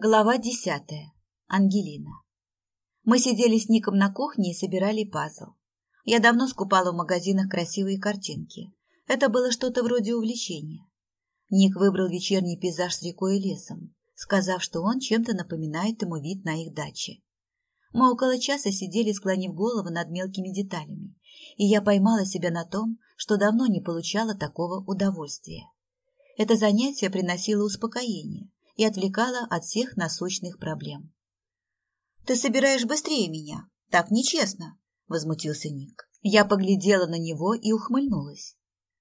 Глава десятая. Ангелина. Мы сидели с Ником на кухне и собирали пазл. Я давно скупала в магазинах красивые картинки. Это было что-то вроде увлечения. Ник выбрал вечерний пейзаж с рекой и лесом, сказав, что он чем-то напоминает ему вид на их даче. Мы около часа сидели, склонив голову над мелкими деталями, и я поймала себя на том, что давно не получала такого удовольствия. Это занятие приносило успокоение, и отвлекала от всех насущных проблем. «Ты собираешь быстрее меня. Так нечестно», — возмутился Ник. Я поглядела на него и ухмыльнулась.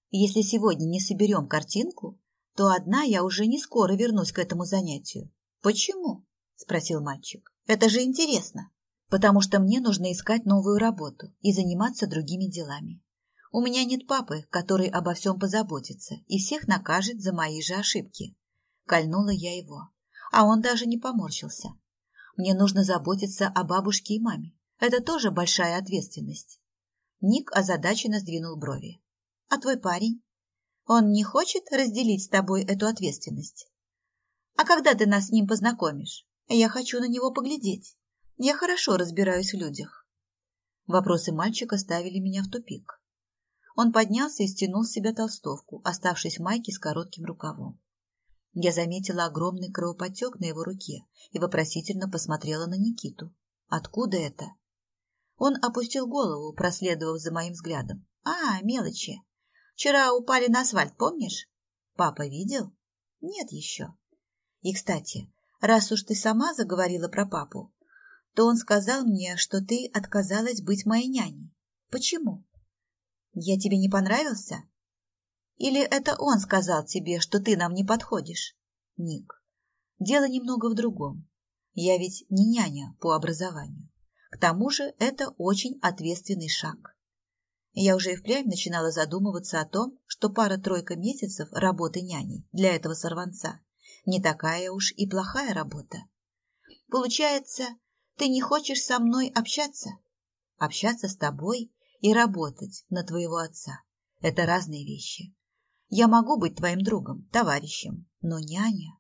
«Если сегодня не соберем картинку, то одна я уже не скоро вернусь к этому занятию». «Почему?» — спросил мальчик. «Это же интересно. Потому что мне нужно искать новую работу и заниматься другими делами. У меня нет папы, который обо всем позаботится и всех накажет за мои же ошибки. Кольнула я его. А он даже не поморщился. Мне нужно заботиться о бабушке и маме. Это тоже большая ответственность. Ник озадаченно сдвинул брови. А твой парень? Он не хочет разделить с тобой эту ответственность? А когда ты нас с ним познакомишь? Я хочу на него поглядеть. Я хорошо разбираюсь в людях. Вопросы мальчика ставили меня в тупик. Он поднялся и стянул с себя толстовку, оставшись в майке с коротким рукавом. Я заметила огромный кровоподтек на его руке и вопросительно посмотрела на Никиту. Откуда это? Он опустил голову, проследовав за моим взглядом. А, мелочи. Вчера упали на асфальт, помнишь? Папа видел? Нет еще. И, кстати, раз уж ты сама заговорила про папу, то он сказал мне, что ты отказалась быть моей няней. Почему? Я тебе не понравился? Или это он сказал тебе, что ты нам не подходишь? Ник, дело немного в другом. Я ведь не няня по образованию. К тому же это очень ответственный шаг. Я уже и впрямь начинала задумываться о том, что пара-тройка месяцев работы няней для этого сорванца не такая уж и плохая работа. Получается, ты не хочешь со мной общаться? Общаться с тобой и работать на твоего отца – это разные вещи. Я могу быть твоим другом, товарищем, но няня...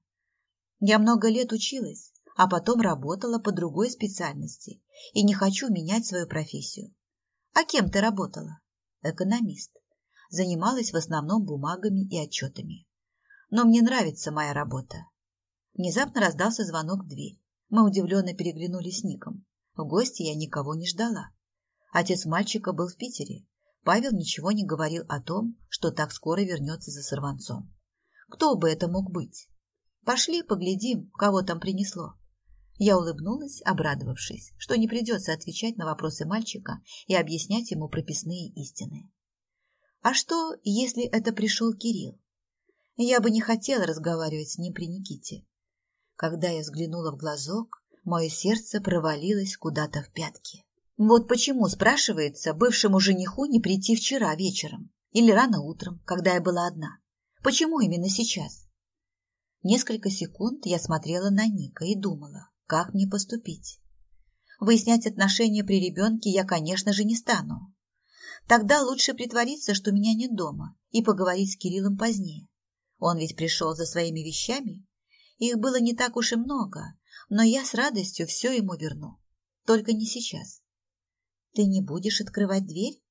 Я много лет училась, а потом работала по другой специальности и не хочу менять свою профессию. А кем ты работала? Экономист. Занималась в основном бумагами и отчетами. Но мне нравится моя работа. Внезапно раздался звонок в дверь. Мы удивленно переглянулись с Ником. В гости я никого не ждала. Отец мальчика был в Питере, Павел ничего не говорил о том, что так скоро вернется за сорванцом. Кто бы это мог быть? Пошли поглядим, кого там принесло. Я улыбнулась, обрадовавшись, что не придется отвечать на вопросы мальчика и объяснять ему прописные истины. А что, если это пришел Кирилл? Я бы не хотела разговаривать с ним при Никите. Когда я взглянула в глазок, мое сердце провалилось куда-то в пятки. Вот почему, спрашивается, бывшему жениху не прийти вчера вечером или рано утром, когда я была одна. Почему именно сейчас? Несколько секунд я смотрела на Ника и думала, как мне поступить. Выяснять отношения при ребенке я, конечно же, не стану. Тогда лучше притвориться, что меня нет дома, и поговорить с Кириллом позднее. Он ведь пришел за своими вещами. Их было не так уж и много, но я с радостью все ему верну. Только не сейчас. Ты не будешь открывать дверь?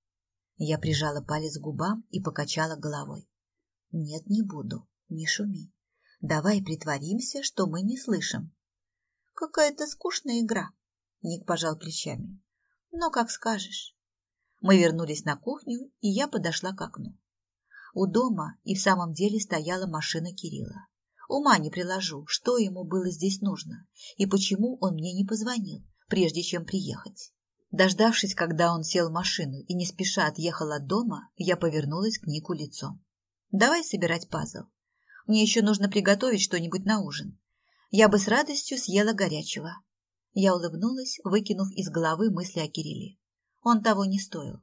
Я прижала палец к губам и покачала головой. Нет, не буду. Не шуми. Давай притворимся, что мы не слышим. Какая-то скучная игра. Ник пожал плечами. Но как скажешь. Мы вернулись на кухню, и я подошла к окну. У дома и в самом деле стояла машина Кирилла. Ума не приложу, что ему было здесь нужно и почему он мне не позвонил, прежде чем приехать. Дождавшись, когда он сел в машину и не спеша отъехал от дома, я повернулась к Нику лицом. «Давай собирать пазл. Мне еще нужно приготовить что-нибудь на ужин. Я бы с радостью съела горячего». Я улыбнулась, выкинув из головы мысли о Кирилле. Он того не стоил.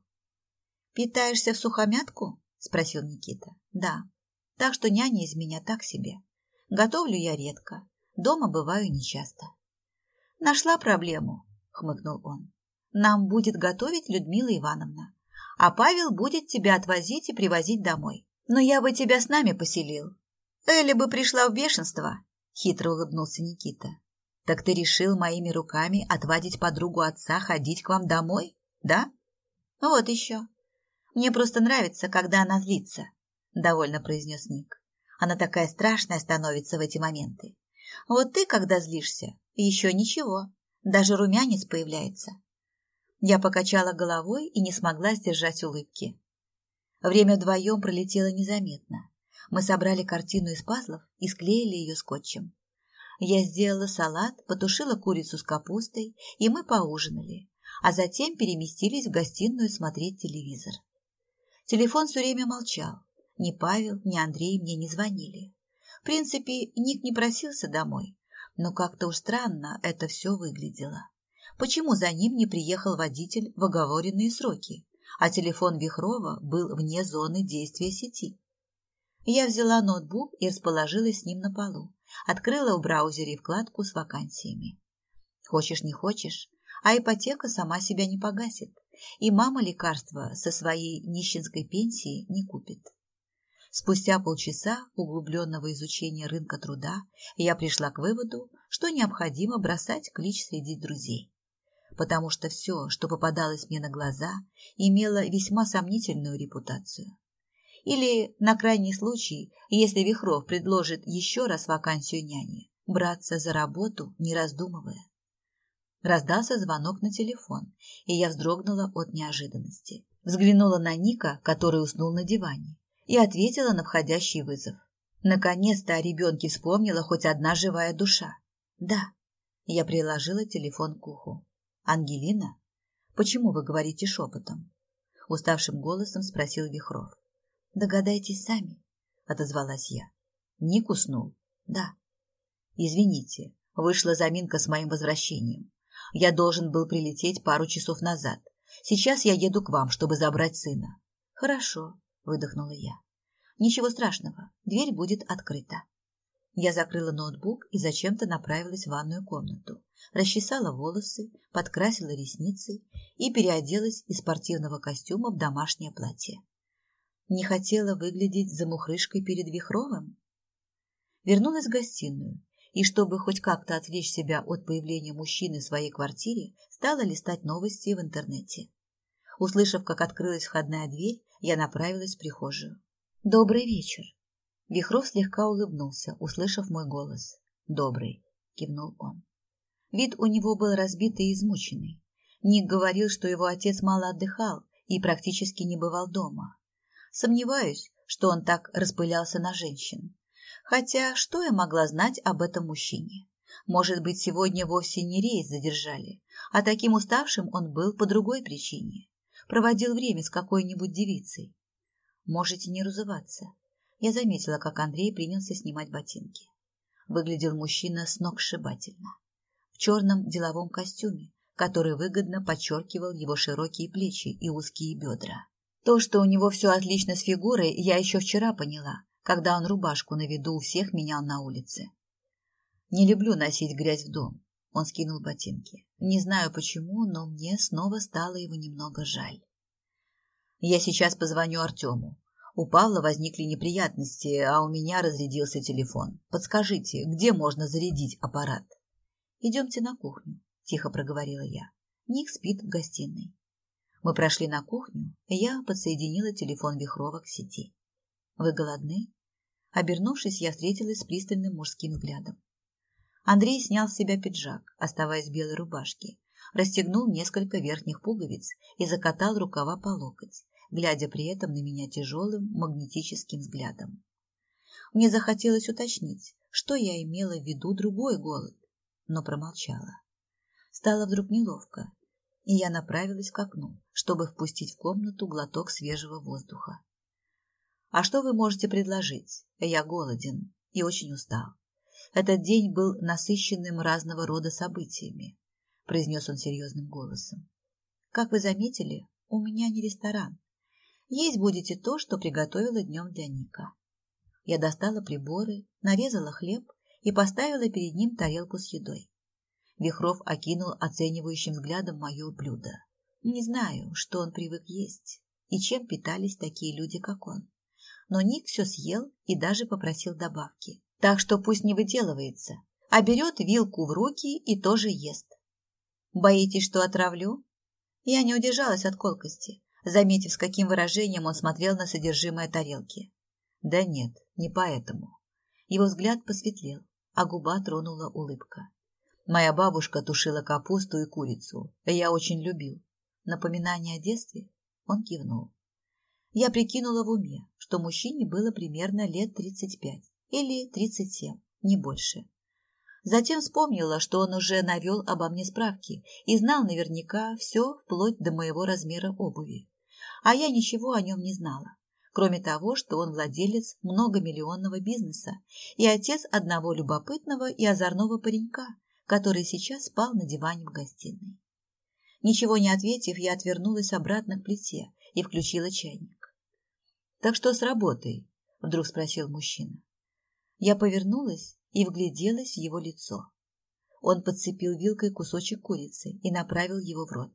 «Питаешься в сухомятку?» – спросил Никита. «Да. Так что няня из меня так себе. Готовлю я редко. Дома бываю нечасто». «Нашла проблему», – хмыкнул он. Нам будет готовить Людмила Ивановна, а Павел будет тебя отвозить и привозить домой. Но я бы тебя с нами поселил. Элли бы пришла в бешенство, хитро улыбнулся Никита. Так ты решил моими руками отвадить подругу отца ходить к вам домой, да? Вот еще. Мне просто нравится, когда она злится, довольно произнес Ник. Она такая страшная становится в эти моменты. Вот ты, когда злишься, еще ничего, даже румянец появляется. Я покачала головой и не смогла сдержать улыбки. Время вдвоем пролетело незаметно. Мы собрали картину из пазлов и склеили ее скотчем. Я сделала салат, потушила курицу с капустой, и мы поужинали, а затем переместились в гостиную смотреть телевизор. Телефон все время молчал. Ни Павел, ни Андрей мне не звонили. В принципе, Ник не просился домой, но как-то уж странно это все выглядело. Почему за ним не приехал водитель в оговоренные сроки? а телефон Вихрова был вне зоны действия сети. Я взяла ноутбук и расположилась с ним на полу, открыла в браузере вкладку с вакансиями. Хочешь, не хочешь, а ипотека сама себя не погасит, и мама лекарства со своей нищенской пенсии не купит. Спустя полчаса углубленного изучения рынка труда я пришла к выводу, что необходимо бросать клич среди друзей потому что все, что попадалось мне на глаза, имело весьма сомнительную репутацию. Или, на крайний случай, если Вихров предложит еще раз вакансию няни, браться за работу, не раздумывая. Раздался звонок на телефон, и я вздрогнула от неожиданности. Взглянула на Ника, который уснул на диване, и ответила на входящий вызов. Наконец-то о ребенке вспомнила хоть одна живая душа. Да, я приложила телефон к уху. «Ангелина, почему вы говорите шепотом?» Уставшим голосом спросил Вихров. «Догадайтесь сами», — отозвалась я. «Ник уснул?» «Да». «Извините, вышла заминка с моим возвращением. Я должен был прилететь пару часов назад. Сейчас я еду к вам, чтобы забрать сына». «Хорошо», — выдохнула я. «Ничего страшного, дверь будет открыта». Я закрыла ноутбук и зачем-то направилась в ванную комнату. Расчесала волосы, подкрасила ресницы и переоделась из спортивного костюма в домашнее платье. Не хотела выглядеть замухрышкой перед Вихровым? Вернулась в гостиную и, чтобы хоть как-то отвлечь себя от появления мужчины в своей квартире, стала листать новости в интернете. Услышав, как открылась входная дверь, я направилась в прихожую. «Добрый вечер!» Вихров слегка улыбнулся, услышав мой голос. «Добрый», — кивнул он. Вид у него был разбитый и измученный. Ник говорил, что его отец мало отдыхал и практически не бывал дома. Сомневаюсь, что он так распылялся на женщин. Хотя что я могла знать об этом мужчине? Может быть, сегодня вовсе не рейс задержали, а таким уставшим он был по другой причине. Проводил время с какой-нибудь девицей. Можете не разуваться. Я заметила, как Андрей принялся снимать ботинки. Выглядел мужчина сногсшибательно. В черном деловом костюме, который выгодно подчеркивал его широкие плечи и узкие бедра. То, что у него все отлично с фигурой, я еще вчера поняла, когда он рубашку на виду у всех менял на улице. Не люблю носить грязь в дом. Он скинул ботинки. Не знаю почему, но мне снова стало его немного жаль. Я сейчас позвоню Артему. У Павла возникли неприятности, а у меня разрядился телефон. Подскажите, где можно зарядить аппарат? Идемте на кухню, тихо проговорила я. Ник спит в гостиной. Мы прошли на кухню, и я подсоединила телефон Вихрова к сети. Вы голодны? Обернувшись, я встретилась с пристальным мужским взглядом. Андрей снял с себя пиджак, оставаясь в белой рубашке, расстегнул несколько верхних пуговиц и закатал рукава по локоть, глядя при этом на меня тяжелым магнетическим взглядом. Мне захотелось уточнить, что я имела в виду другой голод, но промолчала. Стало вдруг неловко, и я направилась к окну, чтобы впустить в комнату глоток свежего воздуха. «А что вы можете предложить? Я голоден и очень устал. Этот день был насыщенным разного рода событиями», — произнес он серьезным голосом. «Как вы заметили, у меня не ресторан, есть будете то, что приготовила днем для Ника. Я достала приборы, нарезала хлеб и поставила перед ним тарелку с едой. Вихров окинул оценивающим взглядом мое блюдо. Не знаю, что он привык есть и чем питались такие люди, как он. Но Ник все съел и даже попросил добавки. Так что пусть не выделывается, а берет вилку в руки и тоже ест. Боитесь, что отравлю? Я не удержалась от колкости, заметив, с каким выражением он смотрел на содержимое тарелки. Да нет, не поэтому. Его взгляд посветлел, а губа тронула улыбка. Моя бабушка тушила капусту и курицу. Я очень любил. Напоминание о детстве? Он кивнул. Я прикинула в уме, что мужчине было примерно лет тридцать пять или тридцать семь, не больше. Затем вспомнила, что он уже навел обо мне справки и знал наверняка все вплоть до моего размера обуви. А я ничего о нем не знала, кроме того, что он владелец многомиллионного бизнеса и отец одного любопытного и озорного паренька, который сейчас спал на диване в гостиной. Ничего не ответив, я отвернулась обратно к плите и включила чайник. «Так что с работой?» – вдруг спросил мужчина. Я повернулась и вгляделась в его лицо. Он подцепил вилкой кусочек курицы и направил его в рот.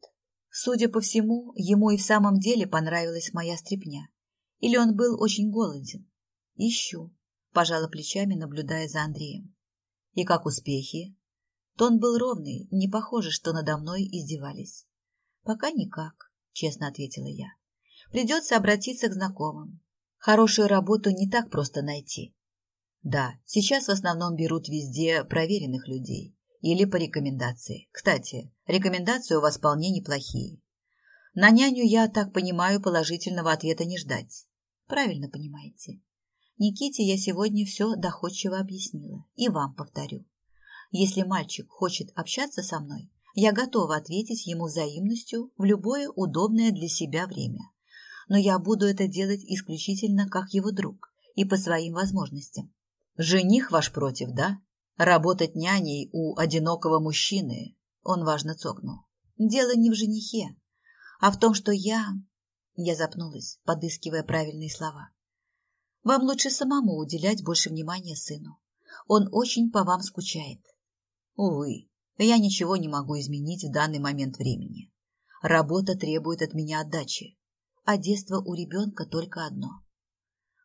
Судя по всему, ему и в самом деле понравилась моя стряпня. Или он был очень голоден. Ищу, пожала плечами, наблюдая за Андреем. И как успехи? Тон был ровный, не похоже, что надо мной издевались. Пока никак, честно ответила я. Придется обратиться к знакомым. Хорошую работу не так просто найти. Да, сейчас в основном берут везде проверенных людей или по рекомендации. Кстати, рекомендации у вас вполне неплохие. На няню я, так понимаю, положительного ответа не ждать. Правильно понимаете. Никите я сегодня все доходчиво объяснила. И вам повторю. Если мальчик хочет общаться со мной, я готова ответить ему взаимностью в любое удобное для себя время. Но я буду это делать исключительно как его друг и по своим возможностям. Жених ваш против, да? Работать няней у одинокого мужчины. Он важно цокнул. Дело не в женихе, а в том, что я... Я запнулась, подыскивая правильные слова. Вам лучше самому уделять больше внимания сыну. Он очень по вам скучает. Увы, я ничего не могу изменить в данный момент времени. Работа требует от меня отдачи, а детство у ребенка только одно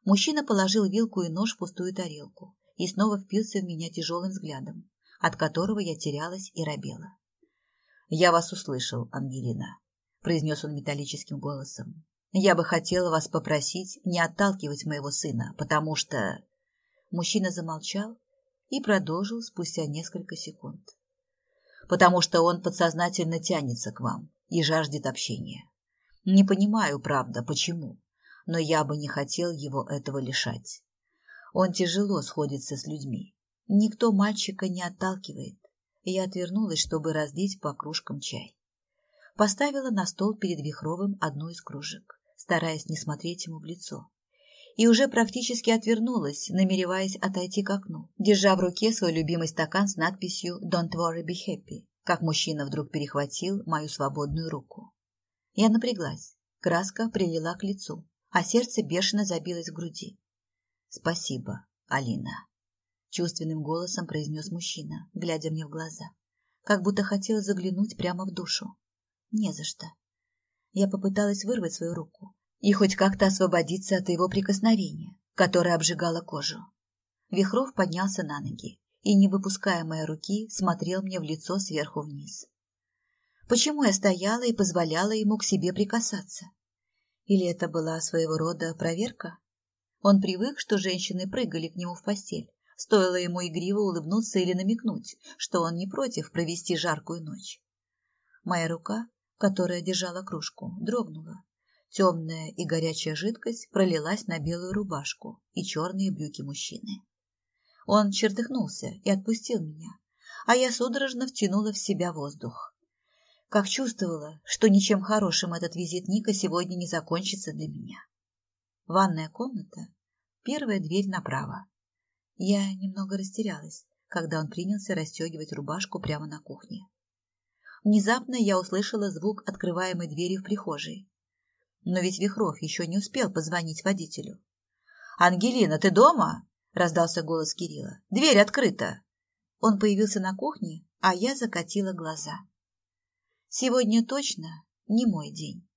Мужчина положил вилку и нож в пустую тарелку и снова впился в меня тяжелым взглядом, от которого я терялась и робела. «Я вас услышал, Ангелина», — произнес он металлическим голосом. «Я бы хотела вас попросить не отталкивать моего сына, потому что...» Мужчина замолчал и продолжил спустя несколько секунд. «Потому что он подсознательно тянется к вам и жаждет общения. Не понимаю, правда, почему но я бы не хотел его этого лишать. Он тяжело сходится с людьми. Никто мальчика не отталкивает. Я отвернулась, чтобы разлить по кружкам чай. Поставила на стол перед Вихровым одну из кружек, стараясь не смотреть ему в лицо. И уже практически отвернулась, намереваясь отойти к окну, держа в руке свой любимый стакан с надписью «Don't worry, be happy», как мужчина вдруг перехватил мою свободную руку. Я напряглась, краска прилила к лицу, а сердце бешено забилось в груди. «Спасибо, Алина», — чувственным голосом произнес мужчина, глядя мне в глаза, как будто хотел заглянуть прямо в душу. «Не за что». Я попыталась вырвать свою руку и хоть как-то освободиться от его прикосновения, которое обжигало кожу. Вихров поднялся на ноги и, не выпуская моей руки, смотрел мне в лицо сверху вниз. Почему я стояла и позволяла ему к себе прикасаться? Или это была своего рода проверка? Он привык, что женщины прыгали к нему в постель. Стоило ему игриво улыбнуться или намекнуть, что он не против провести жаркую ночь. Моя рука, которая держала кружку, дрогнула. Темная и горячая жидкость пролилась на белую рубашку и черные брюки мужчины. Он чертыхнулся и отпустил меня, а я судорожно втянула в себя воздух как чувствовала, что ничем хорошим этот визит Ника сегодня не закончится для меня. Ванная комната, первая дверь направо. Я немного растерялась, когда он принялся расстегивать рубашку прямо на кухне. Внезапно я услышала звук открываемой двери в прихожей. Но ведь Вихров еще не успел позвонить водителю. «Ангелина, ты дома?» – раздался голос Кирилла. «Дверь открыта!» Он появился на кухне, а я закатила глаза. Сегодня точно не мой день.